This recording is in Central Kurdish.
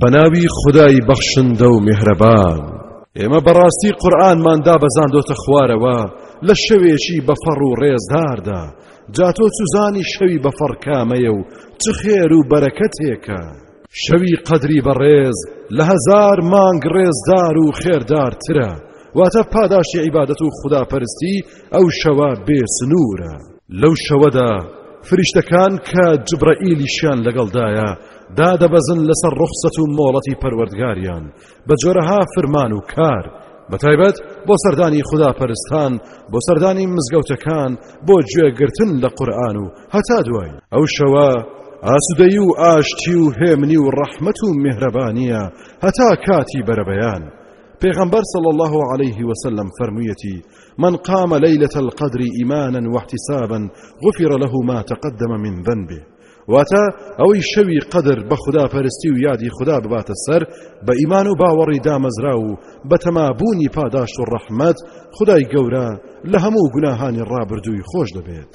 بەناوی خدای بەخشندە و میهرەبان ئێمە بەڕاستی قورآنمان دابەزاندۆتە خوارەوە لە شەوێکی بەفەڕ و ڕێزداردا جا تۆ چوزانی شەوی بەفەڕ کامەیە و چ خێر و بەرەکەتێکە شەوی قەدری بەڕێز لە هەزار مانگ ڕێزدار و خێردارترە واتە پاداشی عیبادەت و خوداپەرستی ئەو شەوە بێ سنوورە لەو شەوەدا فریشتەکان کە جبرەئیلیشیان لەگەڵدایە دادەبەزن لەسەر ڕخسەت و مۆڵەتی پەروەردگاریان بە جۆرەها فرمان و کار بەتایبەت بۆ سەردانی خوددا پەرستان بۆ سەردانی مزگەوتەکان بۆ گوێگرتن لە قورآن و هەتا دوای ئەو شەوە ئاسودەی و ئاشتی و هێمنی و ڕەحمەت و میهرەبانیە هەتا کاتی بەرەبەیان پێغەمبەر صلی الله عليه وسلم فەرموویەتی من قام ليلة القدر إيمانا واحتسابا غفر له ما تقدم من ذنبه واتا ئەوەی شەوی قەدر بە خوددا پەرستی و یادی خوددا بباتە سەر بە ئیمان و باوەڕی دامەزرا و بە تەمابوونی پاداشت و ڕەحمەت خدای گەورە لە هەموو گوناهانی ڕابردووی خۆش دەبێت.